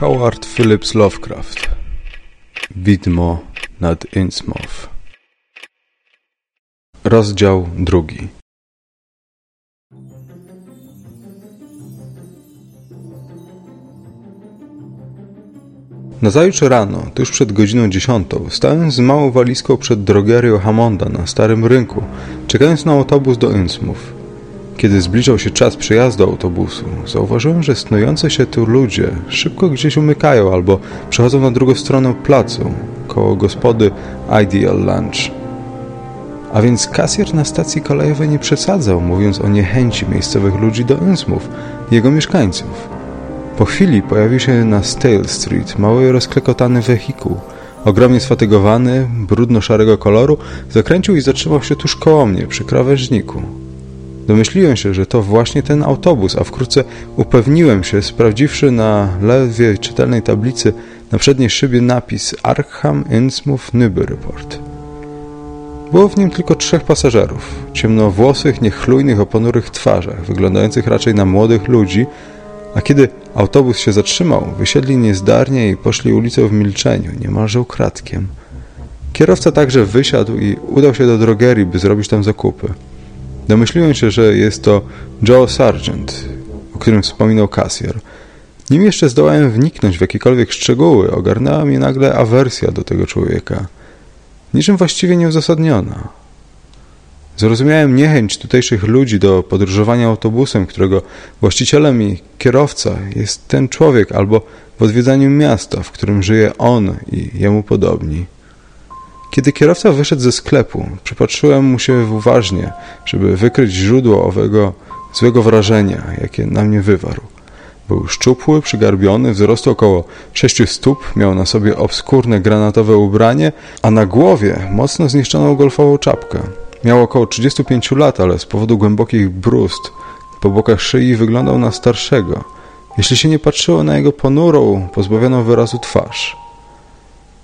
Howard Phillips Lovecraft. Widmo nad Innsmouth. Rozdział drugi. Nazajutrz rano, tuż przed godziną dziesiątą, stałem z małą walizką przed drogerią Hammonda na Starym Rynku, czekając na autobus do Innsmouth. Kiedy zbliżał się czas przyjazdu autobusu, zauważyłem, że snujące się tu ludzie szybko gdzieś umykają albo przechodzą na drugą stronę placu, koło gospody Ideal Lunch. A więc kasjer na stacji kolejowej nie przesadzał, mówiąc o niechęci miejscowych ludzi do Innsmouth jego mieszkańców. Po chwili pojawił się na Stale Street mały rozklekotany wehikuł. Ogromnie sfatygowany, brudno-szarego koloru, zakręcił i zatrzymał się tuż koło mnie, przy krawężniku. Domyśliłem się, że to właśnie ten autobus, a wkrótce upewniłem się, sprawdziwszy na ledwie czytelnej tablicy na przedniej szybie napis Arkham Innsmouth Newburyport. Było w nim tylko trzech pasażerów, ciemnowłosych, niechlujnych o ponurych twarzach, wyglądających raczej na młodych ludzi, a kiedy autobus się zatrzymał, wysiedli niezdarnie i poszli ulicą w milczeniu, niemalże ukradkiem. Kierowca także wysiadł i udał się do drogerii, by zrobić tam zakupy. Domyśliłem się, że jest to Joe Sargent, o którym wspominał kasjer. Nim jeszcze zdołałem wniknąć w jakiekolwiek szczegóły, ogarnęła mnie nagle awersja do tego człowieka. Niczym właściwie nieuzasadniona. Zrozumiałem niechęć tutejszych ludzi do podróżowania autobusem, którego właścicielem i kierowca jest ten człowiek, albo w odwiedzaniu miasta, w którym żyje on i jemu podobni. Kiedy kierowca wyszedł ze sklepu, przypatrzyłem mu się uważnie, żeby wykryć źródło owego złego wrażenia, jakie na mnie wywarł. Był szczupły, przygarbiony, wzrostu około sześciu stóp, miał na sobie obskurne granatowe ubranie, a na głowie mocno zniszczoną golfową czapkę. Miał około 35 lat, ale z powodu głębokich brust po bokach szyi wyglądał na starszego, jeśli się nie patrzyło na jego ponurą, pozbawioną wyrazu twarz.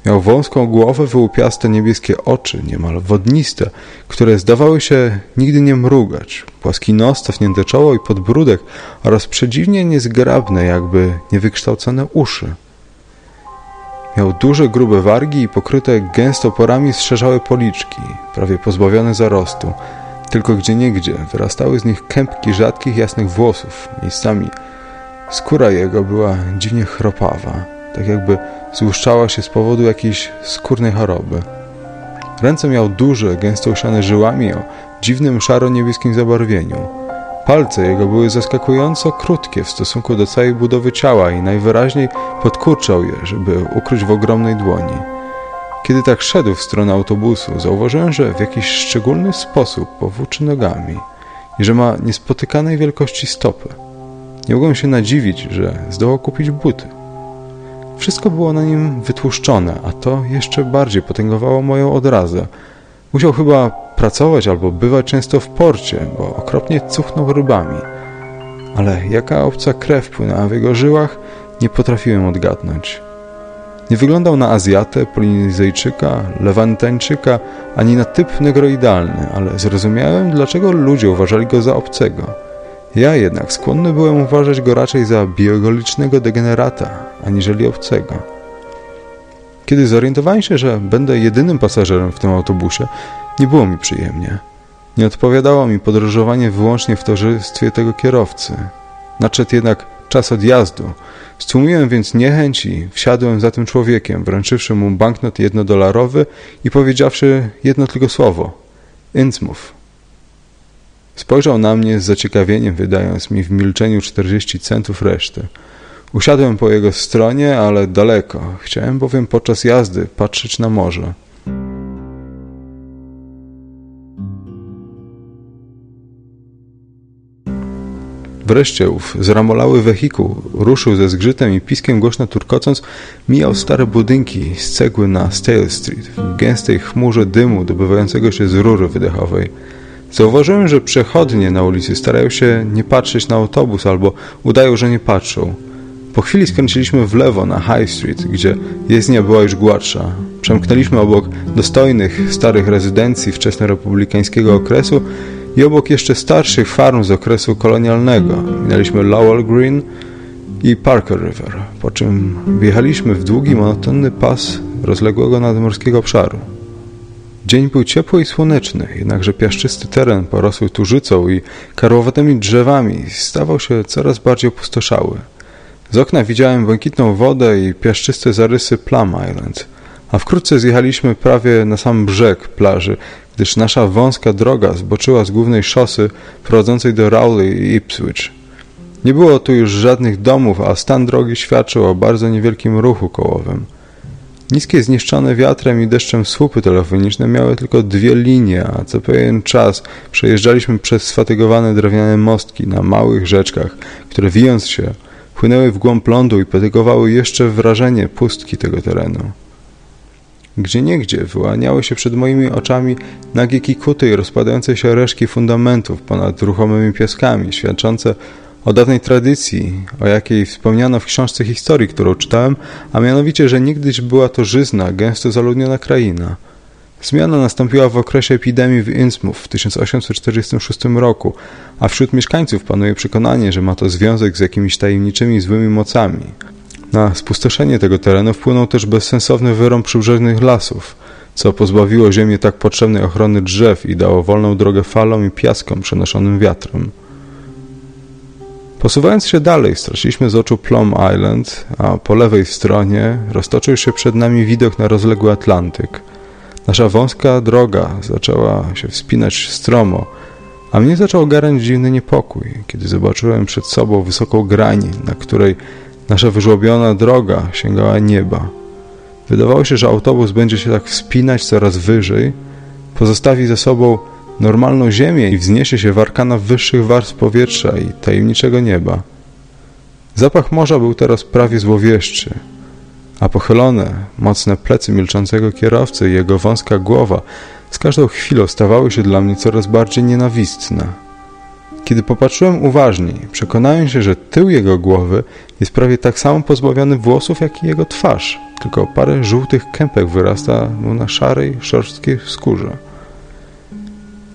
Miał wąską głowę, wyłupiaste niebieskie oczy, niemal wodniste, które zdawały się nigdy nie mrugać, płaski nos, cofnięte czoło i podbródek oraz przedziwnie niezgrabne, jakby niewykształcone uszy. Miał duże, grube wargi i pokryte gęsto porami zszerzałe policzki, prawie pozbawione zarostu, tylko gdzieniegdzie wyrastały z nich kępki rzadkich, jasnych włosów. Miejscami skóra jego była dziwnie chropawa, tak jakby złuszczała się z powodu jakiejś skórnej choroby. Ręce miał duże, gęsto usiane żyłami o dziwnym szaro-niebieskim zabarwieniu. Palce jego były zaskakująco krótkie w stosunku do całej budowy ciała i najwyraźniej podkurczał je, żeby ukryć w ogromnej dłoni. Kiedy tak szedł w stronę autobusu, zauważyłem, że w jakiś szczególny sposób powłóczy nogami i że ma niespotykanej wielkości stopy. Nie mogłem się nadziwić, że zdołał kupić buty. Wszystko było na nim wytłuszczone, a to jeszcze bardziej potęgowało moją odrazę. Musiał chyba pracować albo bywać często w porcie, bo okropnie cuchnął rybami. Ale jaka obca krew płynęła w jego żyłach, nie potrafiłem odgadnąć. Nie wyglądał na Azjatę, Polinezyjczyka, Lewantańczyka, ani na typ negroidalny, ale zrozumiałem, dlaczego ludzie uważali go za obcego. Ja jednak skłonny byłem uważać go raczej za biologicznego degenerata, aniżeli obcego. Kiedy zorientowałem się, że będę jedynym pasażerem w tym autobusie, nie było mi przyjemnie. Nie odpowiadało mi podróżowanie wyłącznie w towarzystwie tego kierowcy. Nadszedł jednak czas odjazdu. Stłumiłem więc niechęć i wsiadłem za tym człowiekiem, wręczywszy mu banknot jednodolarowy i powiedziawszy jedno tylko słowo – Innsmouth. Spojrzał na mnie z zaciekawieniem, wydając mi w milczeniu 40 centów reszty. Usiadłem po jego stronie, ale daleko. Chciałem bowiem podczas jazdy patrzeć na morze. Wreszcie ów zramolały wehikuł ruszył ze zgrzytem i piskiem głośno turkocąc, mijał stare budynki z cegły na Stale Street w gęstej chmurze dymu dobywającego się z rury wydechowej. Zauważyłem, że przechodnie na ulicy starają się nie patrzeć na autobus albo udają, że nie patrzą. Po chwili skręciliśmy w lewo na High Street, gdzie jezdnia była już gładsza. Przemknęliśmy obok dostojnych, starych rezydencji wczesnorepublikańskiego okresu i obok jeszcze starszych farm z okresu kolonialnego. Minęliśmy Lowell Green i Parker River, po czym wjechaliśmy w długi, monotonny pas rozległego nadmorskiego obszaru. Dzień był ciepły i słoneczny, jednakże piaszczysty teren porosły tużycą i karłowatymi drzewami stawał się coraz bardziej opustoszały. Z okna widziałem błękitną wodę i piaszczyste zarysy Plum Island, a wkrótce zjechaliśmy prawie na sam brzeg plaży, gdyż nasza wąska droga zboczyła z głównej szosy prowadzącej do Rowley i Ipswich. Nie było tu już żadnych domów, a stan drogi świadczył o bardzo niewielkim ruchu kołowym. Niskie zniszczone wiatrem i deszczem słupy telefoniczne miały tylko dwie linie, a co pewien czas przejeżdżaliśmy przez sfatygowane drewniane mostki na małych rzeczkach, które wijąc się płynęły w głąb lądu i potygowały jeszcze wrażenie pustki tego terenu. Gdzie niegdzie wyłaniały się przed moimi oczami nagie kikuty i rozpadające się reszki fundamentów ponad ruchomymi piaskami, świadczące o dawnej tradycji, o jakiej wspomniano w książce historii, którą czytałem, a mianowicie, że niegdyś była to żyzna, gęsto zaludniona kraina. Zmiana nastąpiła w okresie epidemii w Innsmouth w 1846 roku, a wśród mieszkańców panuje przekonanie, że ma to związek z jakimiś tajemniczymi złymi mocami. Na spustoszenie tego terenu wpłynął też bezsensowny wyrąb przybrzeżnych lasów, co pozbawiło ziemię tak potrzebnej ochrony drzew i dało wolną drogę falom i piaskom przenoszonym wiatrem. Posuwając się dalej, straciliśmy z oczu Plum Island, a po lewej stronie roztoczył się przed nami widok na rozległy Atlantyk. Nasza wąska droga zaczęła się wspinać stromo, a mnie zaczął garać dziwny niepokój, kiedy zobaczyłem przed sobą wysoką grań, na której nasza wyżłobiona droga sięgała nieba. Wydawało się, że autobus będzie się tak wspinać coraz wyżej, pozostawi za sobą normalną ziemię i wzniesie się w arkana wyższych warstw powietrza i tajemniczego nieba. Zapach morza był teraz prawie złowieszczy, a pochylone, mocne plecy milczącego kierowcy i jego wąska głowa z każdą chwilą stawały się dla mnie coraz bardziej nienawistne. Kiedy popatrzyłem uważniej, przekonałem się, że tył jego głowy jest prawie tak samo pozbawiony włosów, jak i jego twarz, tylko parę żółtych kępek wyrasta mu na szarej, szorstkiej skórze.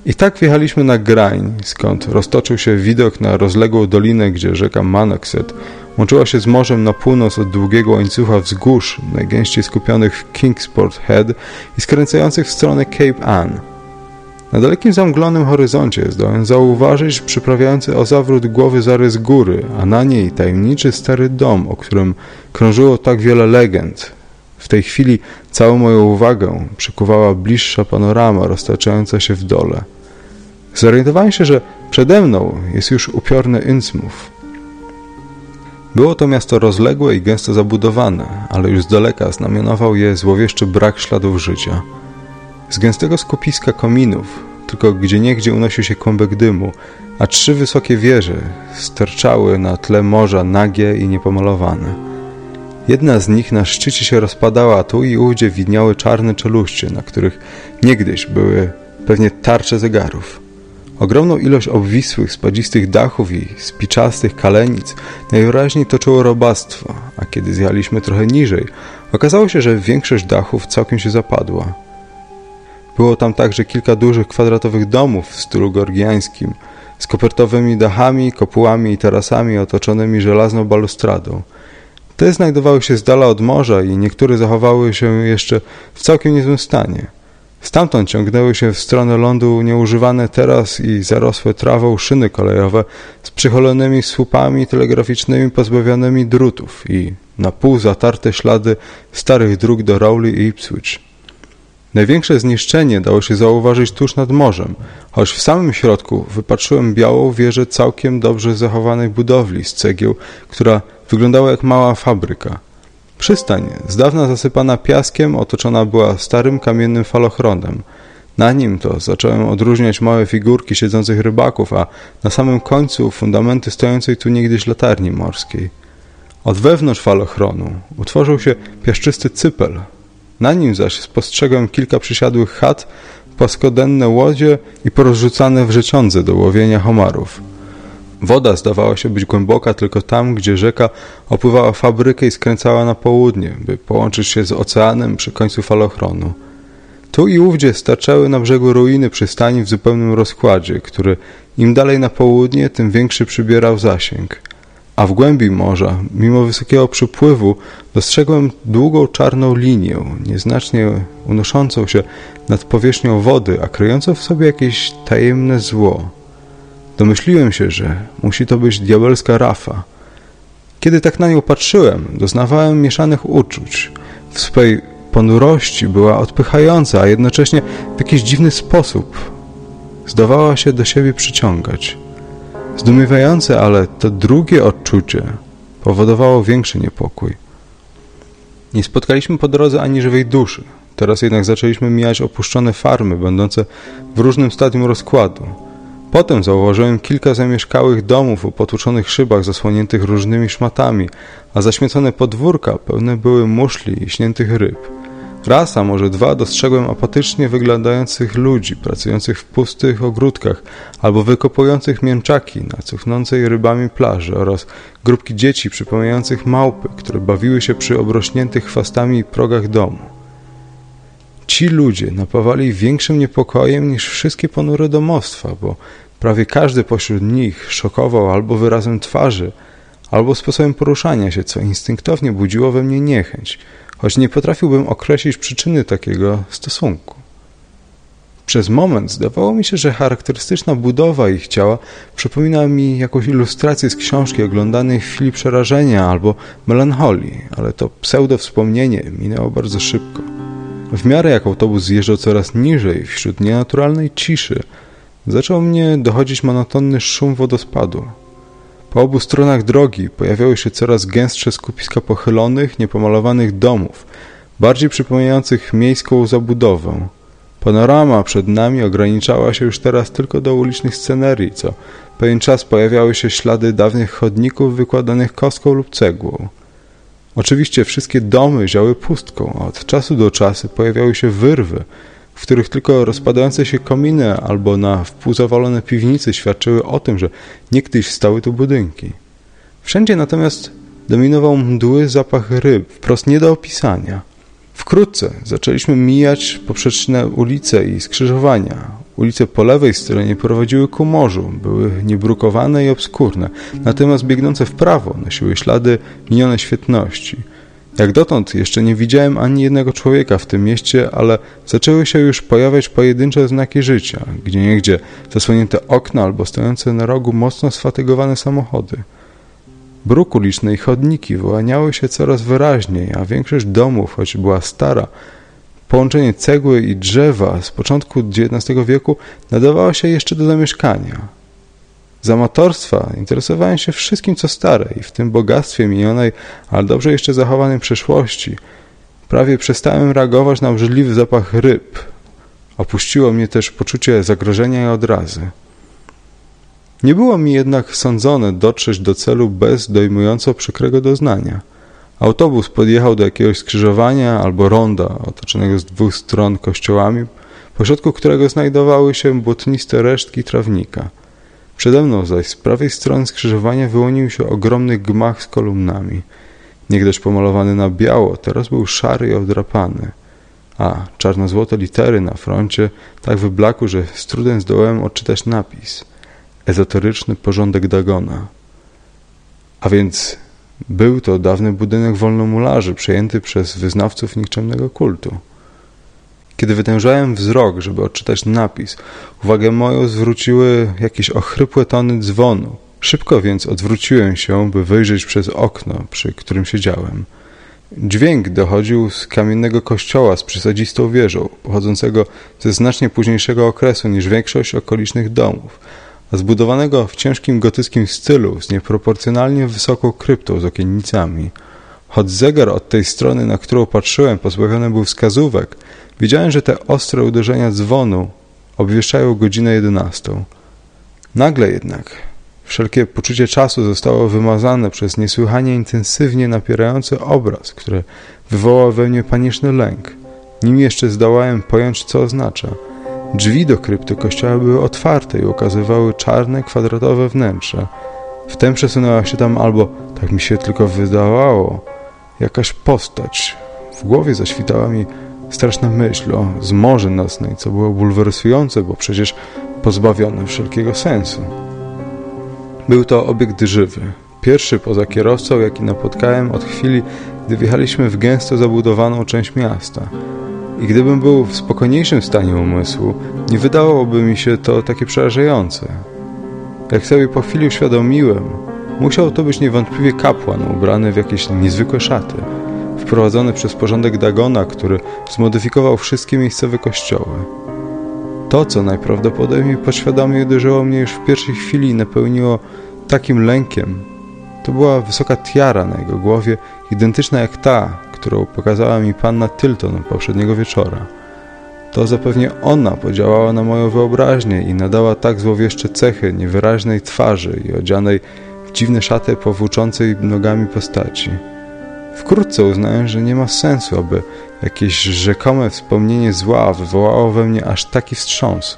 I tak wjechaliśmy na grań, skąd roztoczył się widok na rozległą dolinę, gdzie rzeka Manoxet łączyła się z morzem na północ od długiego łańcucha wzgórz, najgęściej skupionych w Kingsport Head i skręcających w stronę Cape Ann. Na dalekim zamglonym horyzoncie zdołałem zauważyć przyprawiający o zawrót głowy zarys góry, a na niej tajemniczy stary dom, o którym krążyło tak wiele legend, w tej chwili całą moją uwagę przykuwała bliższa panorama roztaczająca się w dole. Zorientowałem się, że przede mną jest już upiorny Innsmouth. Było to miasto rozległe i gęsto zabudowane, ale już z daleka znamionował je złowieszczy brak śladów życia. Z gęstego skupiska kominów, tylko gdzieniegdzie unosił się kłębek dymu, a trzy wysokie wieże sterczały na tle morza nagie i niepomalowane. Jedna z nich na szczycie się rozpadała, tu i ówdzie widniały czarne czeluście, na których niegdyś były pewnie tarcze zegarów. Ogromną ilość obwisłych, spadzistych dachów i spiczastych kalenic najwyraźniej toczyło robactwo, a kiedy zjechaliśmy trochę niżej, okazało się, że większość dachów całkiem się zapadła. Było tam także kilka dużych kwadratowych domów w stylu georgiańskim, z kopertowymi dachami, kopułami i tarasami otoczonymi żelazną balustradą – te znajdowały się z dala od morza i niektóre zachowały się jeszcze w całkiem niezłym stanie. Stamtąd ciągnęły się w stronę lądu nieużywane teraz i zarosłe trawą szyny kolejowe z przycholonymi słupami telegraficznymi pozbawionymi drutów i na pół zatarte ślady starych dróg do Rowley i Ipswich. Największe zniszczenie dało się zauważyć tuż nad morzem, choć w samym środku wypatrzyłem białą wieżę całkiem dobrze zachowanej budowli z cegieł, która wyglądała jak mała fabryka. Przystań, z dawna zasypana piaskiem, otoczona była starym kamiennym falochronem. Na nim to zacząłem odróżniać małe figurki siedzących rybaków, a na samym końcu fundamenty stojącej tu niegdyś latarni morskiej. Od wewnątrz falochronu utworzył się piaszczysty cypel. Na nim zaś spostrzegłem kilka przysiadłych chat, płaskodenne łodzie i porozrzucane wrzeciądze do łowienia homarów. Woda zdawała się być głęboka tylko tam, gdzie rzeka opływała fabrykę i skręcała na południe, by połączyć się z oceanem przy końcu falochronu. Tu i ówdzie starczały na brzegu ruiny przystani w zupełnym rozkładzie, który im dalej na południe, tym większy przybierał zasięg. A w głębi morza, mimo wysokiego przypływu, dostrzegłem długą czarną linię, nieznacznie unoszącą się nad powierzchnią wody, a kryjącą w sobie jakieś tajemne zło. Domyśliłem się, że musi to być diabelska rafa. Kiedy tak na nią patrzyłem, doznawałem mieszanych uczuć. W swej ponurości była odpychająca, a jednocześnie w jakiś dziwny sposób zdawała się do siebie przyciągać. Zdumiewające, ale to drugie odczucie powodowało większy niepokój. Nie spotkaliśmy po drodze ani żywej duszy. Teraz jednak zaczęliśmy mijać opuszczone farmy, będące w różnym stadium rozkładu. Potem zauważyłem kilka zamieszkałych domów o potłuczonych szybach zasłoniętych różnymi szmatami, a zaśmiecone podwórka pełne były muszli i śniętych ryb. Raz, a może dwa dostrzegłem apatycznie wyglądających ludzi pracujących w pustych ogródkach albo wykopujących mięczaki na cuchnącej rybami plaży oraz grupki dzieci przypominających małpy, które bawiły się przy obrośniętych chwastami progach domu. Ci ludzie napawali większym niepokojem niż wszystkie ponure domostwa, bo prawie każdy pośród nich szokował albo wyrazem twarzy, albo sposobem poruszania się, co instynktownie budziło we mnie niechęć, choć nie potrafiłbym określić przyczyny takiego stosunku. Przez moment zdawało mi się, że charakterystyczna budowa ich ciała przypomina mi jakąś ilustrację z książki oglądanej w chwili przerażenia albo melancholii, ale to pseudo-wspomnienie minęło bardzo szybko. W miarę jak autobus zjeżdżał coraz niżej wśród nienaturalnej ciszy, zaczął mnie dochodzić monotonny szum wodospadu. Po obu stronach drogi pojawiały się coraz gęstsze skupiska pochylonych, niepomalowanych domów, bardziej przypominających miejską zabudowę. Panorama przed nami ograniczała się już teraz tylko do ulicznych scenerii, co pewien czas pojawiały się ślady dawnych chodników wykładanych kostką lub cegłą. Oczywiście wszystkie domy ziały pustką, a od czasu do czasu pojawiały się wyrwy, w których tylko rozpadające się kominy albo na wpół zawalone piwnice świadczyły o tym, że niegdyś stały tu budynki. Wszędzie natomiast dominował mdły zapach ryb, wprost nie do opisania. Wkrótce zaczęliśmy mijać poprzeczne ulice i skrzyżowania. Ulice po lewej stronie prowadziły ku morzu, były niebrukowane i obskurne, natomiast biegnące w prawo nosiły ślady minione świetności. Jak dotąd jeszcze nie widziałem ani jednego człowieka w tym mieście, ale zaczęły się już pojawiać pojedyncze znaki życia, gdzieniegdzie zasłonięte okna albo stojące na rogu mocno sfatygowane samochody. Bruk uliczny i chodniki wyłaniały się coraz wyraźniej, a większość domów, choć była stara, połączenie cegły i drzewa z początku XIX wieku nadawało się jeszcze do zamieszkania. Z amatorstwa interesowałem się wszystkim, co stare i w tym bogactwie minionej, ale dobrze jeszcze zachowanej przeszłości. Prawie przestałem reagować na obrzydliwy zapach ryb. Opuściło mnie też poczucie zagrożenia i odrazy. Nie było mi jednak sądzone dotrzeć do celu bez dojmująco przykrego doznania. Autobus podjechał do jakiegoś skrzyżowania albo ronda otoczonego z dwóch stron kościołami, pośrodku którego znajdowały się błotniste resztki trawnika. Przede mną zaś z prawej strony skrzyżowania wyłonił się ogromny gmach z kolumnami. Niegdyś pomalowany na biało, teraz był szary i odrapany. A czarno-złote litery na froncie tak wyblakły, że z trudem zdołałem odczytać napis – ezoteryczny porządek Dagona. A więc był to dawny budynek wolnomularzy, przejęty przez wyznawców nikczemnego kultu. Kiedy wytężałem wzrok, żeby odczytać napis, uwagę moją zwróciły jakieś ochrypłe tony dzwonu. Szybko więc odwróciłem się, by wyjrzeć przez okno, przy którym siedziałem. Dźwięk dochodził z kamiennego kościoła z przysadzistą wieżą, pochodzącego ze znacznie późniejszego okresu niż większość okolicznych domów, zbudowanego w ciężkim gotyckim stylu z nieproporcjonalnie wysoką kryptą z okiennicami. Choć zegar od tej strony, na którą patrzyłem, pozbawiony był wskazówek, widziałem, że te ostre uderzenia dzwonu obwieszczają godzinę jedenastą. Nagle jednak Wszelkie poczucie czasu zostało wymazane przez niesłychanie intensywnie napierający obraz, który wywołał we mnie paniczny lęk. Nim jeszcze zdołałem pojąć, co oznacza. Drzwi do krypty kościoła były otwarte i ukazywały czarne, kwadratowe wnętrze. Wtem przesunęła się tam albo, tak mi się tylko wydawało, jakaś postać. W głowie zaświtała mi straszna myśl o zmorze nocnej, co było bulwersujące, bo przecież pozbawione wszelkiego sensu. Był to obiekt żywy. Pierwszy poza kierowcą, jaki napotkałem od chwili, gdy wjechaliśmy w gęsto zabudowaną część miasta. I gdybym był w spokojniejszym stanie umysłu, nie wydawałoby mi się to takie przerażające. Jak sobie po chwili uświadomiłem, musiał to być niewątpliwie kapłan ubrany w jakieś niezwykłe szaty, wprowadzony przez porządek Dagona, który zmodyfikował wszystkie miejscowe kościoły. To, co najprawdopodobniej podświadomie uderzyło mnie już w pierwszej chwili i napełniło takim lękiem, to była wysoka tiara na jego głowie, identyczna jak ta, którą pokazała mi panna Tilton poprzedniego wieczora. To zapewnie ona podziałała na moją wyobraźnię i nadała tak złowieszcze cechy niewyraźnej twarzy i odzianej w dziwne szaty powłóczącej nogami postaci. Wkrótce uznałem, że nie ma sensu, aby jakieś rzekome wspomnienie zła wywołało we mnie aż taki wstrząs.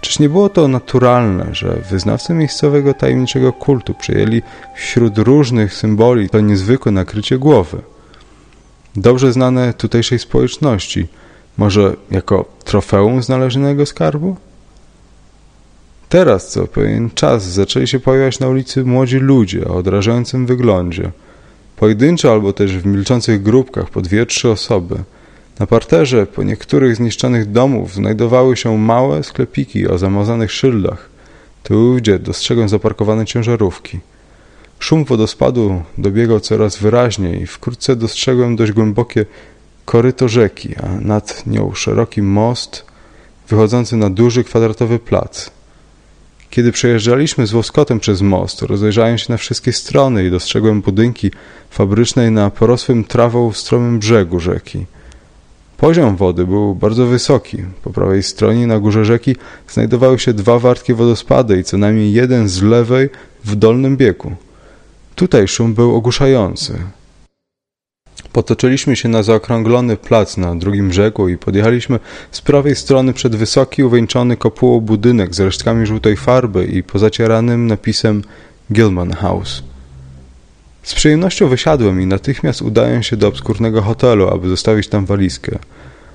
Czyż nie było to naturalne, że wyznawcy miejscowego tajemniczego kultu przyjęli wśród różnych symboli to niezwykłe nakrycie głowy? Dobrze znane tutejszej społeczności, może jako trofeum znalezionego skarbu? Teraz co pewien czas zaczęli się pojawiać na ulicy młodzi ludzie o odrażającym wyglądzie – Pojedynczo albo też w milczących grupkach po dwie, trzy osoby. Na parterze po niektórych zniszczonych domów znajdowały się małe sklepiki o zamazanych szyldach. Tu gdzie dostrzegłem zaparkowane ciężarówki. Szum wodospadu dobiegał coraz wyraźniej i wkrótce dostrzegłem dość głębokie koryto rzeki, a nad nią szeroki most wychodzący na duży kwadratowy plac. Kiedy przejeżdżaliśmy z łoskotem przez most, rozejrzałem się na wszystkie strony i dostrzegłem budynki fabrycznej na porosłym trawą stromym brzegu rzeki. Poziom wody był bardzo wysoki. Po prawej stronie na górze rzeki znajdowały się dwa wartkie wodospady i co najmniej jeden z lewej w dolnym biegu. Tutaj szum był ogłuszający. Potoczyliśmy się na zaokrąglony plac na drugim brzegu i podjechaliśmy z prawej strony przed wysoki, uwieńczony kopułą budynek z resztkami żółtej farby i pozacieranym napisem Gilman House. Z przyjemnością wysiadłem i natychmiast udałem się do obskurnego hotelu, aby zostawić tam walizkę.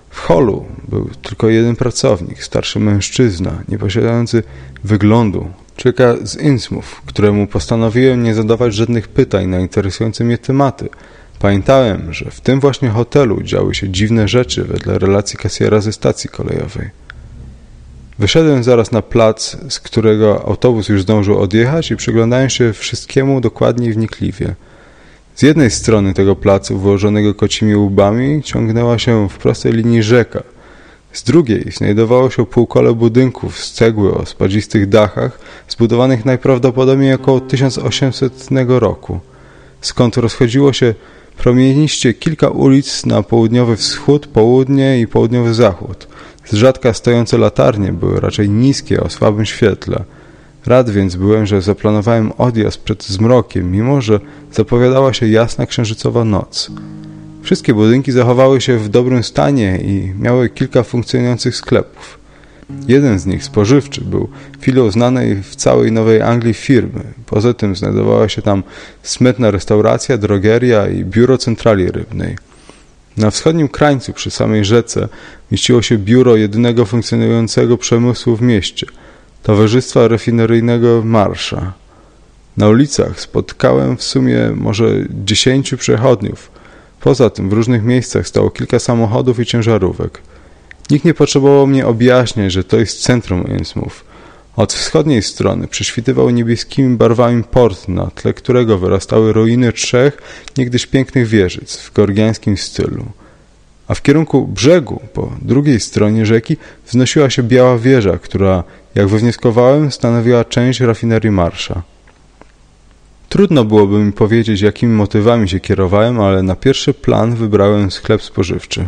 W holu był tylko jeden pracownik, starszy mężczyzna, nieposiadający wyglądu, człowieka z Innsmouth, któremu postanowiłem nie zadawać żadnych pytań na interesujące mnie tematy – Pamiętałem, że w tym właśnie hotelu działy się dziwne rzeczy wedle relacji kasjera ze stacji kolejowej. Wyszedłem zaraz na plac, z którego autobus już zdążył odjechać i przyglądałem się wszystkiemu dokładnie i wnikliwie. Z jednej strony tego placu, wyłożonego kocimi łbami, ciągnęła się w prostej linii rzeka. Z drugiej znajdowało się półkole budynków z cegły o spadzistych dachach, zbudowanych najprawdopodobniej około 1800 roku, skąd rozchodziło się promieniście kilka ulic na południowy wschód, południe i południowy zachód. Z rzadka stojące latarnie były raczej niskie o słabym świetle. Rad więc byłem, że zaplanowałem odjazd przed zmrokiem, mimo że zapowiadała się jasna księżycowa noc. Wszystkie budynki zachowały się w dobrym stanie i miały kilka funkcjonujących sklepów. Jeden z nich, spożywczy, był filą znanej w całej Nowej Anglii firmy. Poza tym znajdowała się tam smytna restauracja, drogeria i biuro centrali rybnej. Na wschodnim krańcu, przy samej rzece, mieściło się biuro jedynego funkcjonującego przemysłu w mieście Towarzystwa Refineryjnego Marsza. Na ulicach spotkałem w sumie może dziesięciu przechodniów. Poza tym w różnych miejscach stało kilka samochodów i ciężarówek. Nikt nie potrzebował mnie objaśniać, że to jest centrum Innsmouth. Od wschodniej strony prześwitywał niebieskimi barwami port, na tle którego wyrastały ruiny trzech niegdyś pięknych wieżyc w georgiańskim stylu. A w kierunku brzegu, po drugiej stronie rzeki, wznosiła się biała wieża, która, jak wywnioskowałem, stanowiła część rafinerii Marsza. Trudno byłoby mi powiedzieć, jakimi motywami się kierowałem, ale na pierwszy plan wybrałem sklep spożywczy,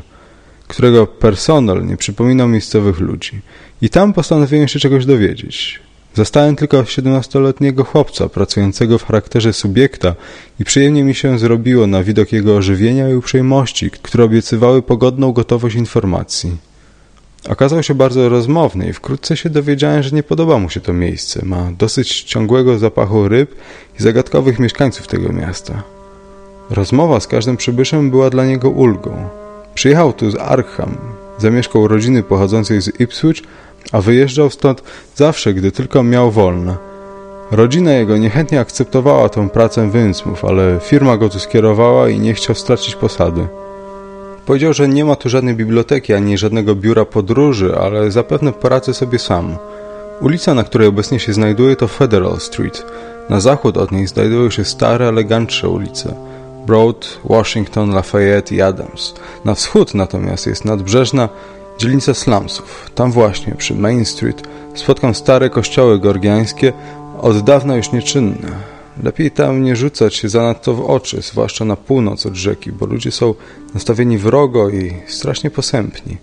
którego personel nie przypominał miejscowych ludzi. I tam postanowiłem się czegoś dowiedzieć. Zastałem tylko siedemnastoletniego chłopca, pracującego w charakterze subiekta i przyjemnie mi się zrobiło na widok jego ożywienia i uprzejmości, które obiecywały pogodną gotowość informacji. Okazał się bardzo rozmowny i wkrótce się dowiedziałem, że nie podoba mu się to miejsce. Ma dosyć ciągłego zapachu ryb i zagadkowych mieszkańców tego miasta. Rozmowa z każdym przybyszem była dla niego ulgą. Przyjechał tu z Arkham, zamieszkał rodziny pochodzącej z Ipswich, a wyjeżdżał stąd zawsze, gdy tylko miał wolne. Rodzina jego niechętnie akceptowała tę pracę w Innsmouth, ale firma go tu skierowała i nie chciał stracić posady. Powiedział, że nie ma tu żadnej biblioteki ani żadnego biura podróży, ale zapewne poradzę sobie sam. Ulica, na której obecnie się znajduje, to Federal Street. Na zachód od niej znajdują się stare, elegantsze ulice. Broad, Washington, Lafayette i Adams. Na wschód natomiast jest nadbrzeżna dzielnica slumsów. Tam właśnie, przy Main Street, spotkam stare kościoły georgiańskie, od dawna już nieczynne. Lepiej tam nie rzucać się zanadto w oczy, zwłaszcza na północ od rzeki, bo ludzie są nastawieni wrogo i strasznie posępni.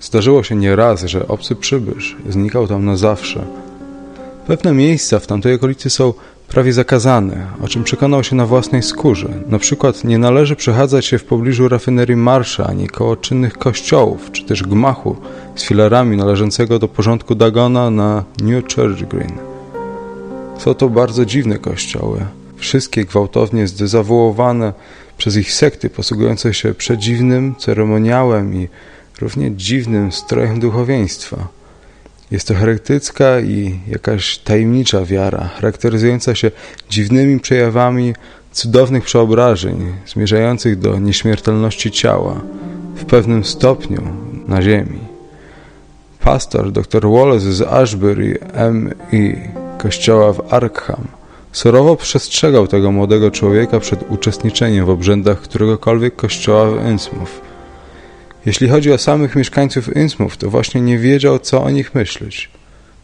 Zdarzyło się nieraz, że obcy przybysz znikał tam na zawsze. Pewne miejsca w tamtej okolicy są prawie zakazane, o czym przekonał się na własnej skórze. Na przykład nie należy przechadzać się w pobliżu rafinerii Marsza, ani koło czynnych kościołów, czy też gmachu z filarami należącego do porządku Dagona na New Church Green. Są to bardzo dziwne kościoły. Wszystkie gwałtownie zdezawuowane przez ich sekty posługujące się przedziwnym ceremoniałem i równie dziwnym strojem duchowieństwa. Jest to heretycka i jakaś tajemnicza wiara, charakteryzująca się dziwnymi przejawami cudownych przeobrażeń, zmierzających do nieśmiertelności ciała, w pewnym stopniu na ziemi. Pastor dr Wallace z Ashbury M.I. kościoła w Arkham surowo przestrzegał tego młodego człowieka przed uczestniczeniem w obrzędach któregokolwiek kościoła w Innsmouth. Jeśli chodzi o samych mieszkańców Innsmouth, to właśnie nie wiedział, co o nich myśleć.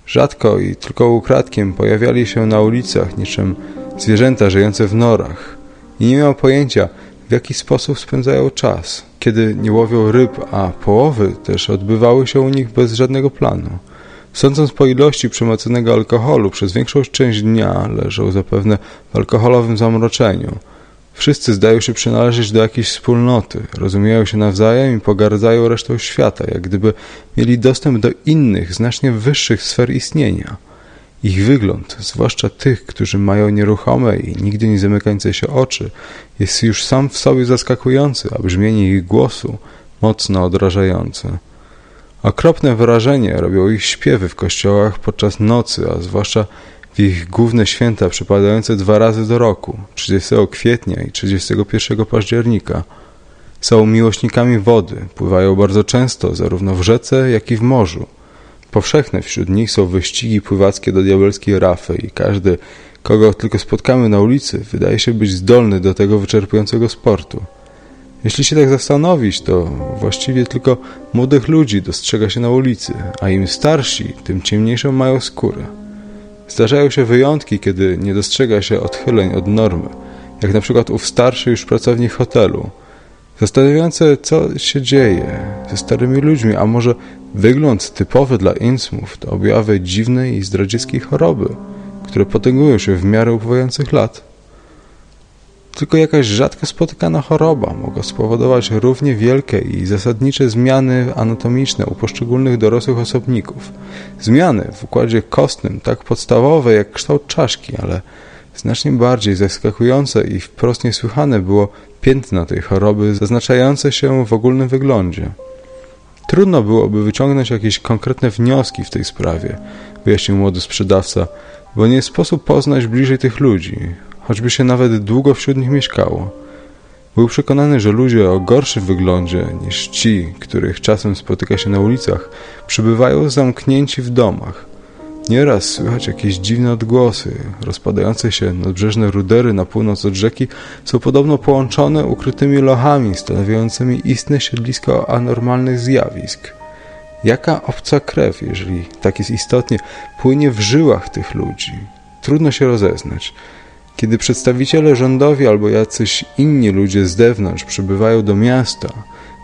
Rzadko i tylko ukradkiem pojawiali się na ulicach niczym zwierzęta żyjące w norach i nie miał pojęcia, w jaki sposób spędzają czas, kiedy nie łowią ryb, a połowy też odbywały się u nich bez żadnego planu. Sądząc po ilości przemoconego alkoholu, przez większą część dnia leżą zapewne w alkoholowym zamroczeniu – Wszyscy zdają się przynależeć do jakiejś wspólnoty, rozumieją się nawzajem i pogardzają resztą świata, jak gdyby mieli dostęp do innych, znacznie wyższych sfer istnienia. Ich wygląd, zwłaszcza tych, którzy mają nieruchome i nigdy nie zamykające się oczy, jest już sam w sobie zaskakujący, a brzmienie ich głosu mocno odrażające. Okropne wrażenie robią ich śpiewy w kościołach podczas nocy, a zwłaszcza w ich główne święta przypadające dwa razy do roku 30 kwietnia i 31 października. Są miłośnikami wody, pływają bardzo często zarówno w rzece, jak i w morzu. Powszechne wśród nich są wyścigi pływackie do diabelskiej rafy i każdy, kogo tylko spotkamy na ulicy, wydaje się być zdolny do tego wyczerpującego sportu. Jeśli się tak zastanowić, to właściwie tylko młodych ludzi dostrzega się na ulicy, a im starsi, tym ciemniejszą mają skórę. Zdarzają się wyjątki, kiedy nie dostrzega się odchyleń od normy, jak na przykład ów starszy już pracownik hotelu. Zastanawiające, co się dzieje ze starymi ludźmi, a może wygląd typowy dla Innsmouth to objawy dziwnej i zdradzieckiej choroby, które potęgują się w miarę upływających lat. Tylko jakaś rzadko spotykana choroba mogła spowodować równie wielkie i zasadnicze zmiany anatomiczne u poszczególnych dorosłych osobników. Zmiany w układzie kostnym tak podstawowe jak kształt czaszki, ale znacznie bardziej zaskakujące i wprost niesłychane było piętno tej choroby zaznaczające się w ogólnym wyglądzie. Trudno byłoby wyciągnąć jakieś konkretne wnioski w tej sprawie, wyjaśnił młody sprzedawca, bo nie sposób poznać bliżej tych ludzi choćby się nawet długo wśród nich mieszkało. Był przekonany, że ludzie o gorszym wyglądzie niż ci, których czasem spotyka się na ulicach, przybywają zamknięci w domach. Nieraz słychać jakieś dziwne odgłosy. Rozpadające się nadbrzeżne rudery na północ od rzeki są podobno połączone ukrytymi lochami stanowiącymi istne siedlisko anormalnych zjawisk. Jaka obca krew, jeżeli tak jest istotnie, płynie w żyłach tych ludzi? Trudno się rozeznać. Kiedy przedstawiciele rządowi albo jacyś inni ludzie z zewnątrz przybywają do miasta,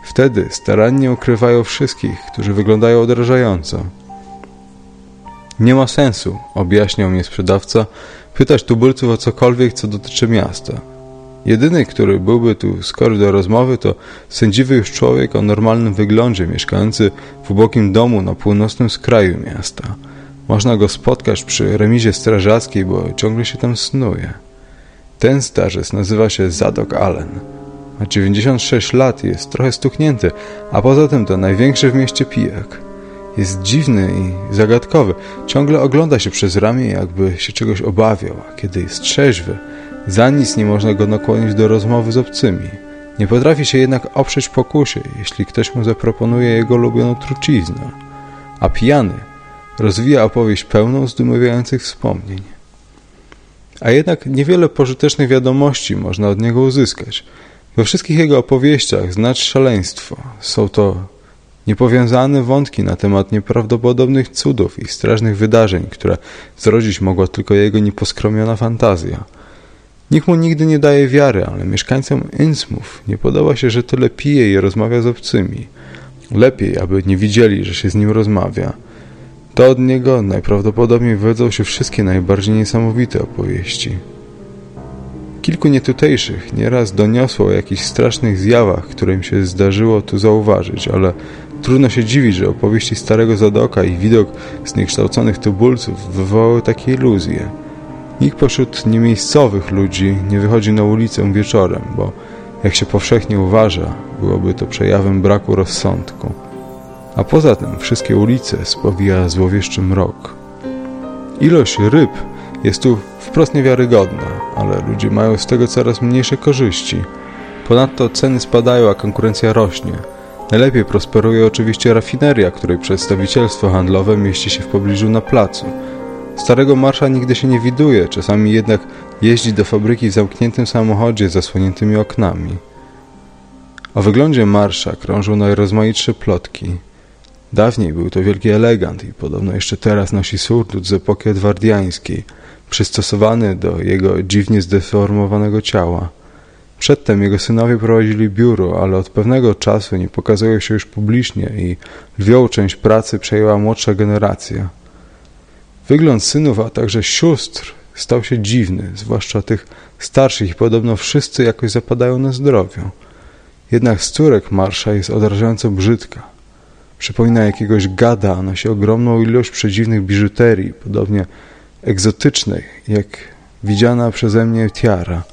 wtedy starannie ukrywają wszystkich, którzy wyglądają odrażająco. Nie ma sensu, objaśniał mnie sprzedawca, pytać tubylców o cokolwiek, co dotyczy miasta. Jedyny, który byłby tu skory do rozmowy, to sędziwy już człowiek o normalnym wyglądzie, mieszkający w ubokim domu na północnym skraju miasta. Można go spotkać przy remizie strażackiej, bo ciągle się tam snuje. Ten starzec nazywa się Zadok Allen. Ma 96 lat i jest trochę stuknięty, a poza tym to największy w mieście pijak. Jest dziwny i zagadkowy. Ciągle ogląda się przez ramię, jakby się czegoś obawiał, a kiedy jest trzeźwy, za nic nie można go nakłonić do rozmowy z obcymi. Nie potrafi się jednak oprzeć pokusie, jeśli ktoś mu zaproponuje jego ulubioną truciznę. A pijany rozwija opowieść pełną zdumiewających wspomnień. A jednak niewiele pożytecznych wiadomości można od niego uzyskać. We wszystkich jego opowieściach znać szaleństwo. Są to Niepowiązane wątki na temat nieprawdopodobnych cudów i strasznych wydarzeń, które zrodzić mogła tylko jego nieposkromiona fantazja. Nikt mu nigdy nie daje wiary, ale mieszkańcom Innsmouth nie podoba się, że tyle pije i rozmawia z obcymi. Lepiej, aby nie widzieli, że się z nim rozmawia. To od niego najprawdopodobniej wywodzą się wszystkie najbardziej niesamowite opowieści. Kilku nietutejszych nieraz doniosło o jakichś strasznych zjawach, które im się zdarzyło tu zauważyć, ale Trudno się dziwić, że opowieści starego Zadoka i widok zniekształconych tubulców wywołały takie iluzje. Nikt pośród niemiejscowych ludzi nie wychodzi na ulicę wieczorem, bo jak się powszechnie uważa, byłoby to przejawem braku rozsądku. A poza tym wszystkie ulice spowija złowieszczy mrok. Ilość ryb jest tu wprost niewiarygodna, ale ludzie mają z tego coraz mniejsze korzyści. Ponadto ceny spadają, a konkurencja rośnie – Najlepiej prosperuje oczywiście rafineria, której przedstawicielstwo handlowe mieści się w pobliżu na placu. Starego marsza nigdy się nie widuje, czasami jednak jeździ do fabryki w zamkniętym samochodzie z zasłoniętymi oknami. O wyglądzie marsza krążą najrozmaitsze plotki. Dawniej był to wielki elegant i podobno jeszcze teraz nosi surdut z epoki edwardiańskiej, przystosowany do jego dziwnie zdeformowanego ciała. Przedtem jego synowie prowadzili biuro, ale od pewnego czasu nie pokazują się już publicznie i lwią część pracy przejęła młodsza generacja. Wygląd synów, a także sióstr stał się dziwny, zwłaszcza tych starszych i podobno wszyscy jakoś zapadają na zdrowiu. Jednak z córek marsza jest odrażająco brzydka. Przypomina jakiegoś gada, nosi ogromną ilość przedziwnych biżuterii, podobnie egzotycznej, jak widziana przeze mnie tiara –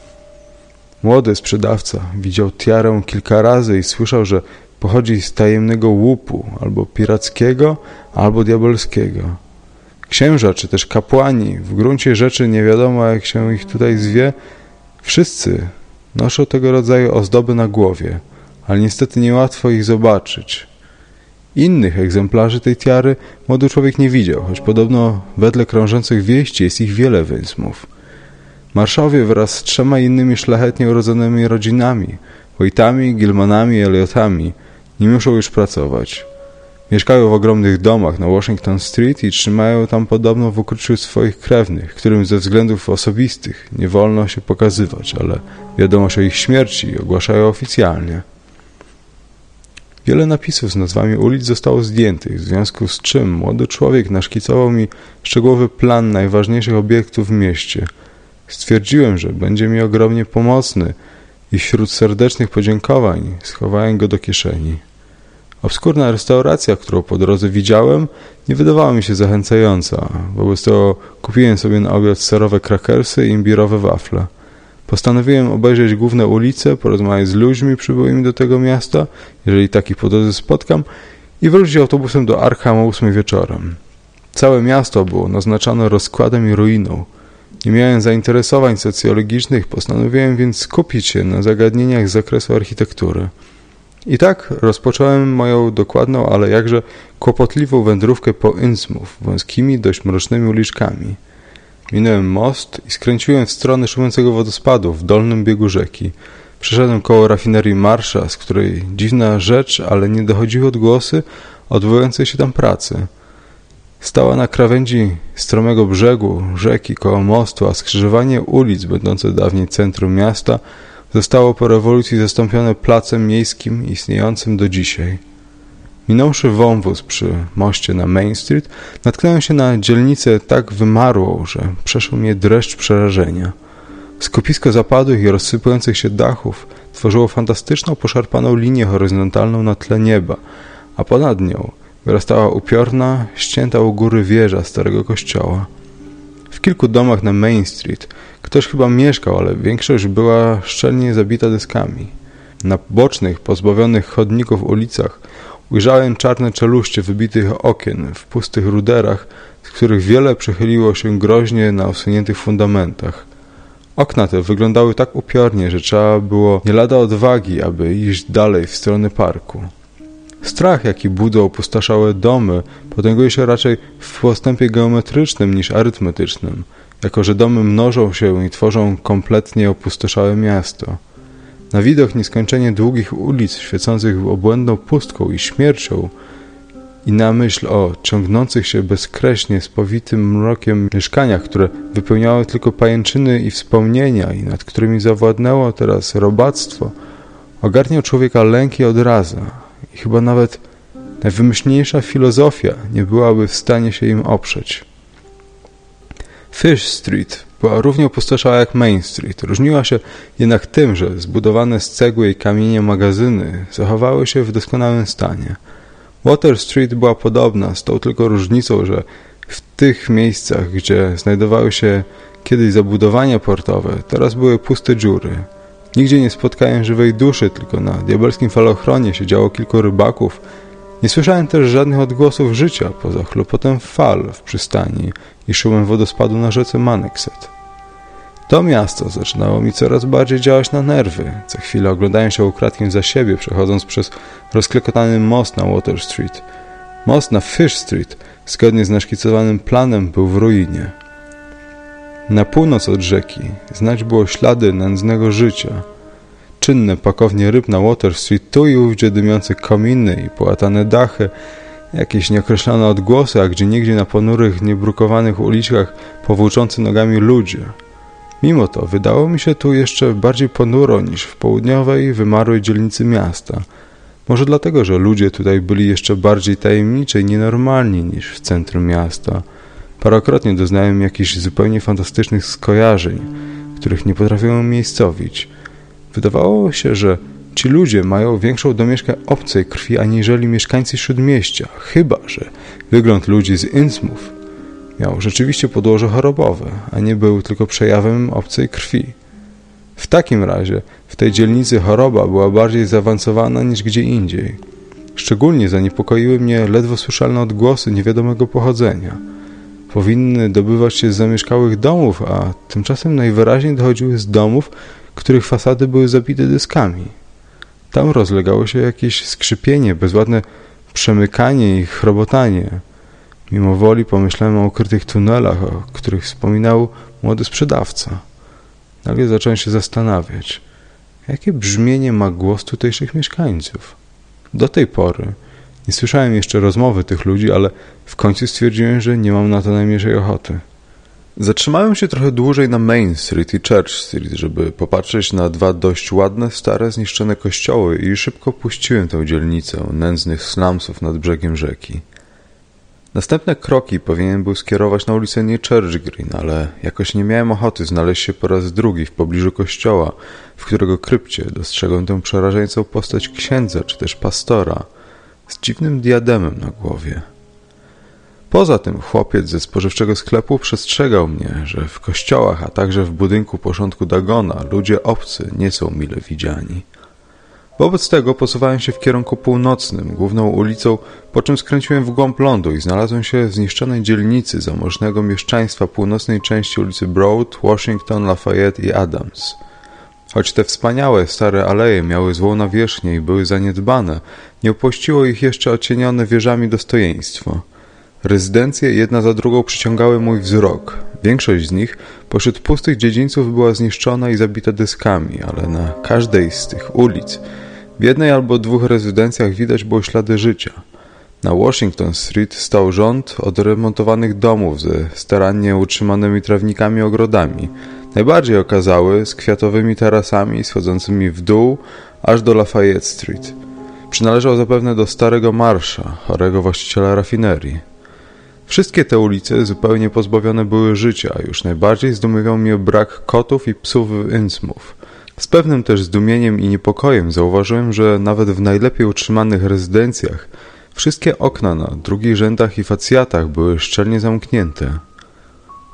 Młody sprzedawca widział tiarę kilka razy i słyszał, że pochodzi z tajemnego łupu, albo pirackiego, albo diabelskiego. Księża, czy też kapłani, w gruncie rzeczy nie wiadomo jak się ich tutaj zwie, wszyscy noszą tego rodzaju ozdoby na głowie, ale niestety niełatwo ich zobaczyć. Innych egzemplarzy tej tiary młody człowiek nie widział, choć podobno wedle krążących wieści jest ich wiele wysmów. Marszowie wraz z trzema innymi szlachetnie urodzonymi rodzinami, Wojtami, Gilmanami i Eliotami, nie muszą już pracować. Mieszkają w ogromnych domach na Washington Street i trzymają tam podobno w ukryciu swoich krewnych, którym ze względów osobistych nie wolno się pokazywać, ale wiadomość o ich śmierci ogłaszają oficjalnie. Wiele napisów z nazwami ulic zostało zdjętych, w związku z czym młody człowiek naszkicował mi szczegółowy plan najważniejszych obiektów w mieście – Stwierdziłem, że będzie mi ogromnie pomocny i wśród serdecznych podziękowań schowałem go do kieszeni. Obskurna restauracja, którą po drodze widziałem, nie wydawała mi się zachęcająca. Wobec tego kupiłem sobie na obiad serowe krakersy i imbirowe wafle. Postanowiłem obejrzeć główne ulice, porozmawiać z ludźmi przybyłymi do tego miasta, jeżeli takich po drodze spotkam, i wrócić autobusem do Arkham o ósmej wieczorem. Całe miasto było naznaczone rozkładem i ruiną – Nie miałem zainteresowań socjologicznych, postanowiłem więc skupić się na zagadnieniach z zakresu architektury. I tak rozpocząłem moją dokładną, ale jakże kłopotliwą wędrówkę po Innsmouth wąskimi, dość mrocznymi uliczkami. Minąłem most i skręciłem w stronę szumiącego wodospadu w dolnym biegu rzeki. Przeszedłem koło rafinerii Marsza, z której dziwna rzecz, ale nie dochodziły odgłosy odwołującej się tam pracy. Stała na krawędzi stromego brzegu rzeki koło mostu, a skrzyżowanie ulic, będące dawniej centrum miasta, zostało po rewolucji zastąpione placem miejskim istniejącym do dzisiaj. Minąwszy wąwóz przy moście na Main Street, natknąłem się na dzielnicę tak wymarłą, że przeszł mnie dreszcz przerażenia. Skupisko zapadłych i rozsypujących się dachów tworzyło fantastyczną, poszarpaną linię horyzontalną na tle nieba, a ponad nią wyrastała upiorna, ścięta u góry wieża starego kościoła. W kilku domach na Main Street ktoś chyba mieszkał, ale większość była szczelnie zabita deskami. Na bocznych, pozbawionych chodników ulicach ujrzałem czarne czeluście wybitych okien w pustych ruderach, z których wiele przechyliło się groźnie na usuniętych fundamentach. Okna te wyglądały tak upiornie, że trzeba było nie lada odwagi, aby iść dalej w stronę parku. Strach, jaki budzą opustoszałe domy, potęguje się raczej w postępie geometrycznym niż arytmetycznym, jako że domy mnożą się i tworzą kompletnie opustoszałe miasto. Na widok nieskończenie długich ulic świecących obłędną pustką i śmiercią i na myśl o ciągnących się bezkreśnie spowitym mrokiem mieszkaniach, które wypełniały tylko pajęczyny i wspomnienia i nad którymi zawładnęło teraz robactwo, ogarniał człowieka lęk i odraza i chyba nawet najwymyślniejsza filozofia nie byłaby w stanie się im oprzeć. Fish Street była równie opustoszała jak Main Street. Różniła się jednak tym, że zbudowane z cegły i kamienia magazyny zachowały się w doskonałym stanie. Water Street była podobna, z tą tylko różnicą, że w tych miejscach, gdzie znajdowały się kiedyś zabudowania portowe, teraz były puste dziury. Nigdzie nie spotkałem żywej duszy, tylko na diabelskim falochronie siedziało kilku rybaków. Nie słyszałem też żadnych odgłosów życia, poza chlopotem fal w przystani i szumem wodospadu na rzece Manekset. To miasto zaczynało mi coraz bardziej działać na nerwy. Co chwilę oglądałem się ukradkiem za siebie, przechodząc przez rozklekotany most na Water Street. Most na Fish Street, zgodnie z naszkicowanym planem, był w ruinie. Na północ od rzeki znać było ślady nędznego życia. Czynne pakownie ryb na Water Street, tu i ówdzie dymiące kominy i połatane dachy, jakieś nieokreślone odgłosy, a gdzie niegdzie na ponurych, niebrukowanych uliczkach powłóczący nogami ludzie. Mimo to wydało mi się tu jeszcze bardziej ponuro niż w południowej, wymarłej dzielnicy miasta. Może dlatego, że ludzie tutaj byli jeszcze bardziej tajemniczy i nienormalni niż w centrum miasta – Parokrotnie doznałem jakichś zupełnie fantastycznych skojarzeń, których nie potrafiłem umiejscowić. Wydawało się, że ci ludzie mają większą domieszkę obcej krwi aniżeli mieszkańcy śródmieścia, chyba że wygląd ludzi z Innsmouth miał rzeczywiście podłoże chorobowe, a nie był tylko przejawem obcej krwi. W takim razie w tej dzielnicy choroba była bardziej zaawansowana niż gdzie indziej. Szczególnie zaniepokoiły mnie ledwo słyszalne odgłosy niewiadomego pochodzenia – powinny dobywać się z zamieszkałych domów, a tymczasem najwyraźniej dochodziły z domów, których fasady były zabite dyskami. Tam rozlegało się jakieś skrzypienie, bezładne przemykanie i chrobotanie. Mimo woli pomyślałem o ukrytych tunelach, o których wspominał młody sprzedawca. Nagle zacząłem się zastanawiać, jakie brzmienie ma głos tutejszych mieszkańców. Do tej pory nie słyszałem jeszcze rozmowy tych ludzi, ale w końcu stwierdziłem, że nie mam na to najmniejszej ochoty. Zatrzymałem się trochę dłużej na Main Street i Church Street, żeby popatrzeć na dwa dość ładne, stare, zniszczone kościoły i szybko puściłem tę dzielnicę nędznych slumsów nad brzegiem rzeki. Następne kroki powinien był skierować na ulicę New Church Green, ale jakoś nie miałem ochoty znaleźć się po raz drugi w pobliżu kościoła, w którego krypcie dostrzegłem tę przerażającą postać księdza czy też pastora – z dziwnym diademem na głowie. Poza tym chłopiec ze spożywczego sklepu przestrzegał mnie, że w kościołach, a także w budynku porządku Dagona ludzie obcy nie są mile widziani. Wobec tego posuwałem się w kierunku północnym, główną ulicą, po czym skręciłem w głąb lądu i znalazłem się w zniszczonej dzielnicy zamożnego mieszczaństwa północnej części ulicy Broad, Washington, Lafayette i Adams. Choć te wspaniałe, stare aleje miały złą nawierzchnię i były zaniedbane, nie upościło ich jeszcze ocienione wieżami dostojeństwo. Rezydencje jedna za drugą przyciągały mój wzrok. Większość z nich pośród pustych dziedzińców była zniszczona i zabita dyskami, ale na każdej z tych ulic w jednej albo dwóch rezydencjach widać było ślady życia. Na Washington Street stał rząd odremontowanych domów ze starannie utrzymanymi trawnikami ogrodami, najbardziej okazały z kwiatowymi tarasami schodzącymi w dół aż do Lafayette Street. Przynależał zapewne do starego marsza, chorego właściciela rafinerii. Wszystkie te ulice zupełnie pozbawione były życia, już najbardziej zdumiewał mnie brak kotów i psów w Innsmouth. Z pewnym też zdumieniem i niepokojem zauważyłem, że nawet w najlepiej utrzymanych rezydencjach wszystkie okna na drugich rzędach i facjatach były szczelnie zamknięte.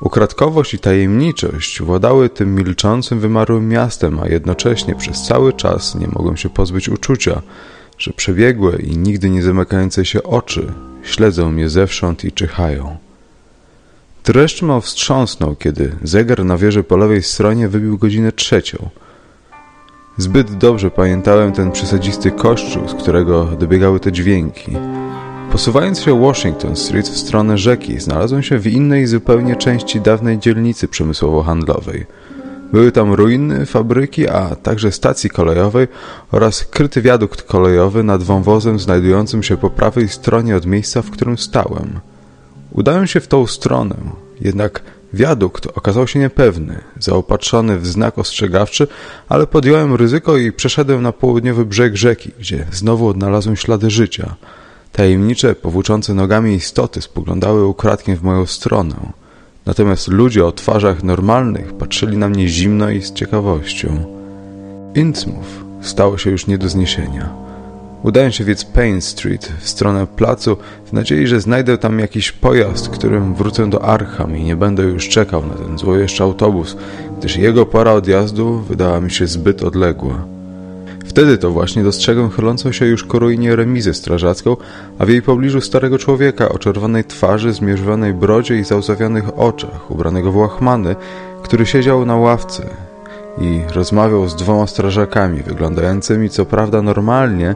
Ukradkowość i tajemniczość władały tym milczącym, wymarłym miastem, a jednocześnie przez cały czas nie mogłem się pozbyć uczucia, że przebiegłe i nigdy nie zamykające się oczy śledzą mnie zewsząd i czyhają. Dreszcz mał wstrząsnął, kiedy zegar na wieży po lewej stronie wybił godzinę trzecią. Zbyt dobrze pamiętałem ten przesadzisty kościół, z którego dobiegały te dźwięki. Posuwając się Washington Street w stronę rzeki, znalazłem się w innej zupełnie części dawnej dzielnicy przemysłowo-handlowej. Były tam ruiny, fabryki, a także stacji kolejowej oraz kryty wiadukt kolejowy nad wąwozem znajdującym się po prawej stronie od miejsca, w którym stałem. Udałem się w tą stronę, jednak wiadukt okazał się niepewny, zaopatrzony w znak ostrzegawczy, ale podjąłem ryzyko i przeszedłem na południowy brzeg rzeki, gdzie znowu odnalazłem ślady życia. Tajemnicze, powłóczące nogami istoty spoglądały ukradkiem w moją stronę. Natomiast ludzie o twarzach normalnych patrzyli na mnie zimno i z ciekawością. Innsmouth stało się już nie do zniesienia. Udałem się więc Payne Street w stronę placu w nadziei, że znajdę tam jakiś pojazd, którym wrócę do Arkham i nie będę już czekał na ten złowieszczy autobus, gdyż jego pora odjazdu wydała mi się zbyt odległa. Wtedy to właśnie dostrzegłem chylącą się już ku ruinie remizę strażacką, a w jej pobliżu starego człowieka o czerwonej twarzy, zmierzwanej brodzie i załzawionych oczach, ubranego w łachmany, który siedział na ławce i rozmawiał z dwoma strażakami, wyglądającymi co prawda normalnie,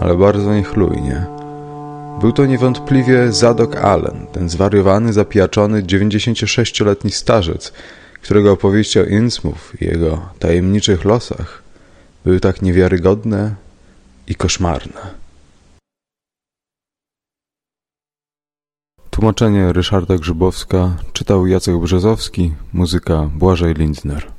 ale bardzo niechlujnie. Był to niewątpliwie Zadok Allen, ten zwariowany, zapijaczony, 96-letni starzec, którego opowieści o Innsmouth i jego tajemniczych losach były tak niewiarygodne i koszmarne. Tłumaczenie Ryszarda Grzybowska czytał Jacek Brzezowski, muzyka Błażej Lindner.